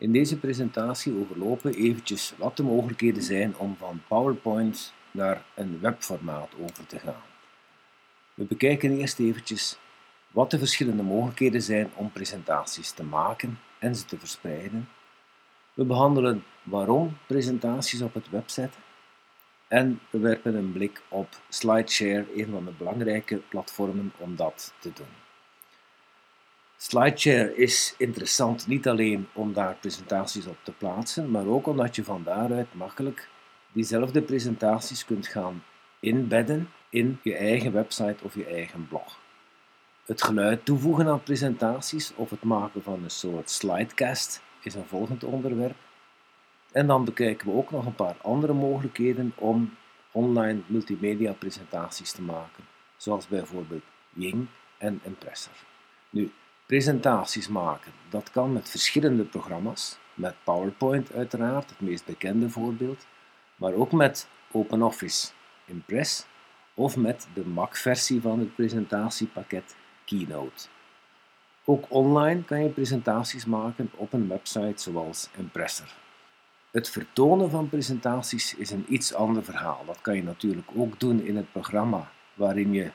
In deze presentatie overlopen eventjes wat de mogelijkheden zijn om van PowerPoint naar een webformaat over te gaan. We bekijken eerst eventjes wat de verschillende mogelijkheden zijn om presentaties te maken en ze te verspreiden. We behandelen waarom presentaties op het web zetten. En we werpen een blik op SlideShare, een van de belangrijke platformen om dat te doen. SlideShare is interessant niet alleen om daar presentaties op te plaatsen, maar ook omdat je van daaruit makkelijk diezelfde presentaties kunt gaan inbedden in je eigen website of je eigen blog. Het geluid toevoegen aan presentaties of het maken van een soort slidecast is een volgend onderwerp. En dan bekijken we ook nog een paar andere mogelijkheden om online multimedia presentaties te maken, zoals bijvoorbeeld Ying en Impressor. Nu, presentaties maken, dat kan met verschillende programma's, met PowerPoint uiteraard, het meest bekende voorbeeld, maar ook met OpenOffice Impress of met de Mac-versie van het presentatiepakket Keynote. Ook online kan je presentaties maken op een website zoals Impressor. Het vertonen van presentaties is een iets ander verhaal. Dat kan je natuurlijk ook doen in het programma waarin je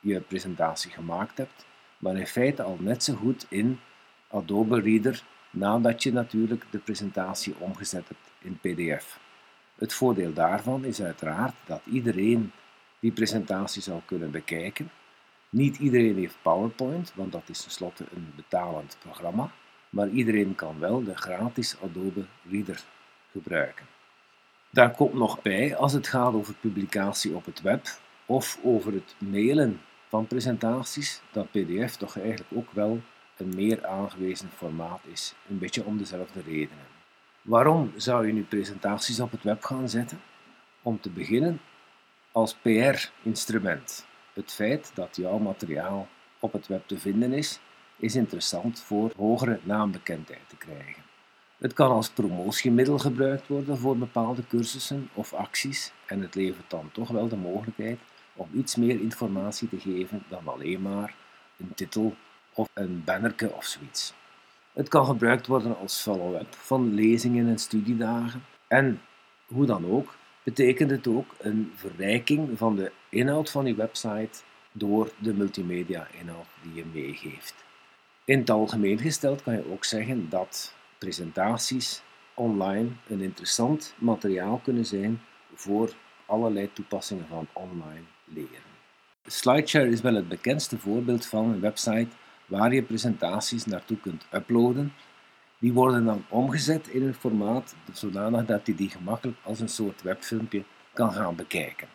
je presentatie gemaakt hebt, maar in feite al net zo goed in Adobe Reader nadat je natuurlijk de presentatie omgezet hebt in PDF. Het voordeel daarvan is uiteraard dat iedereen die presentatie zal kunnen bekijken. Niet iedereen heeft PowerPoint, want dat is tenslotte een betalend programma, maar iedereen kan wel de gratis Adobe Reader gebruiken. Daar komt nog bij, als het gaat over publicatie op het web of over het mailen van presentaties, dat PDF toch eigenlijk ook wel een meer aangewezen formaat is, een beetje om dezelfde redenen. Waarom zou je nu presentaties op het web gaan zetten? Om te beginnen als PR-instrument. Het feit dat jouw materiaal op het web te vinden is, is interessant voor hogere naambekendheid te krijgen. Het kan als promotiemiddel gebruikt worden voor bepaalde cursussen of acties en het levert dan toch wel de mogelijkheid om iets meer informatie te geven dan alleen maar een titel of een bannerke of zoiets. Het kan gebruikt worden als follow-up van lezingen en studiedagen en hoe dan ook betekent het ook een verrijking van de inhoud van je website door de multimedia-inhoud die je meegeeft. In het algemeen gesteld kan je ook zeggen dat presentaties online een interessant materiaal kunnen zijn voor allerlei toepassingen van online leren. SlideShare is wel het bekendste voorbeeld van een website waar je presentaties naartoe kunt uploaden. Die worden dan omgezet in een formaat zodanig dat je die gemakkelijk als een soort webfilmpje kan gaan bekijken.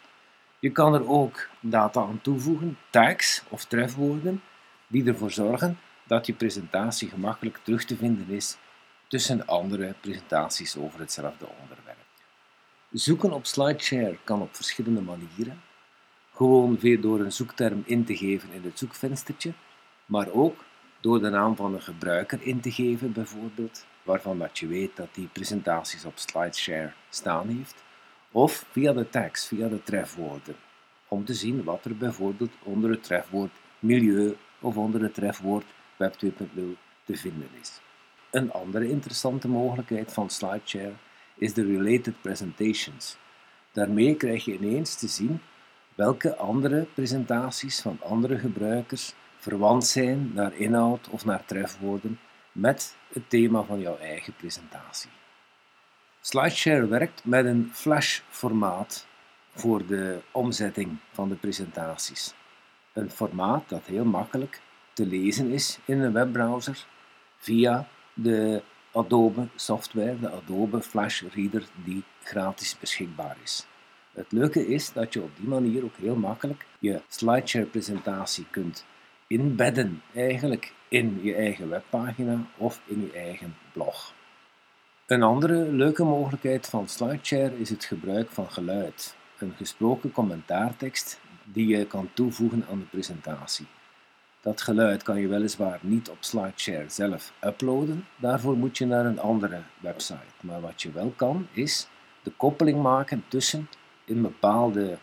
Je kan er ook data aan toevoegen, tags of trefwoorden, die ervoor zorgen dat je presentatie gemakkelijk terug te vinden is tussen andere presentaties over hetzelfde onderwerp. Zoeken op SlideShare kan op verschillende manieren. Gewoon weer door een zoekterm in te geven in het zoekvenstertje, maar ook door de naam van een gebruiker in te geven, bijvoorbeeld, waarvan dat je weet dat die presentaties op SlideShare staan heeft, of via de tags, via de trefwoorden, om te zien wat er bijvoorbeeld onder het trefwoord milieu of onder het trefwoord Web 2.0 te vinden is. Een andere interessante mogelijkheid van SlideShare is de Related Presentations. Daarmee krijg je ineens te zien welke andere presentaties van andere gebruikers verwant zijn naar inhoud of naar trefwoorden met het thema van jouw eigen presentatie. SlideShare werkt met een Flash-formaat voor de omzetting van de presentaties. Een formaat dat heel makkelijk te lezen is in een webbrowser via de Adobe software, de Adobe Flash Reader die gratis beschikbaar is. Het leuke is dat je op die manier ook heel makkelijk je SlideShare presentatie kunt inbedden eigenlijk in je eigen webpagina of in je eigen blog. Een andere leuke mogelijkheid van SlideShare is het gebruik van geluid, een gesproken commentaartekst die je kan toevoegen aan de presentatie. Dat geluid kan je weliswaar niet op SlideShare zelf uploaden, daarvoor moet je naar een andere website. Maar wat je wel kan, is de koppeling maken tussen een bepaalde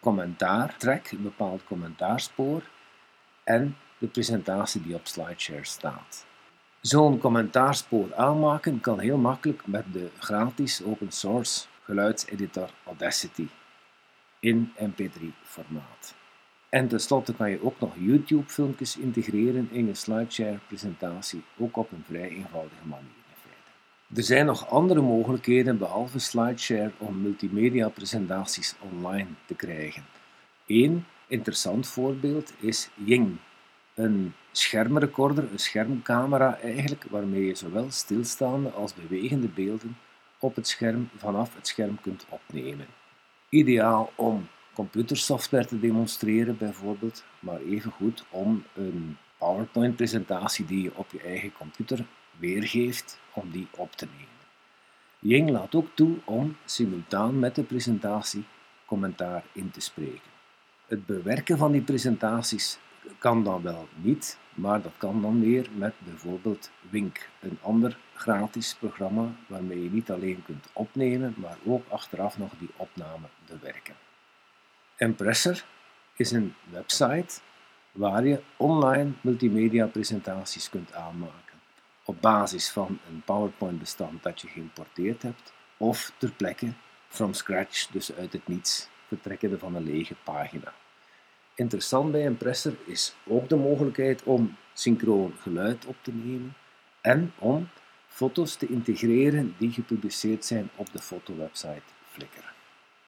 commentaartrack, een bepaald commentaarspoor en de presentatie die op SlideShare staat. Zo'n commentaarspoor aanmaken kan heel makkelijk met de gratis open source geluidseditor Audacity in MP3-formaat. En tenslotte kan je ook nog YouTube-filmpjes integreren in je SlideShare-presentatie, ook op een vrij eenvoudige manier. Er zijn nog andere mogelijkheden behalve SlideShare om multimedia-presentaties online te krijgen. Eén interessant voorbeeld is Ying, een schermrecorder, een schermcamera eigenlijk, waarmee je zowel stilstaande als bewegende beelden op het scherm vanaf het scherm kunt opnemen. Ideaal om computersoftware te demonstreren bijvoorbeeld, maar evengoed om een PowerPoint-presentatie die je op je eigen computer weergeeft, om die op te nemen. Ying laat ook toe om simultaan met de presentatie commentaar in te spreken. Het bewerken van die presentaties kan dan wel niet, maar dat kan dan weer met bijvoorbeeld Wink, een ander gratis programma waarmee je niet alleen kunt opnemen, maar ook achteraf nog die opname bewerken. Empressor is een website waar je online multimedia presentaties kunt aanmaken op basis van een PowerPoint-bestand dat je geïmporteerd hebt, of ter plekke from scratch, dus uit het niets, vertrekkende van een lege pagina. Interessant bij Impressor is ook de mogelijkheid om synchroon geluid op te nemen en om foto's te integreren die gepubliceerd zijn op de fotowebsite Flickr.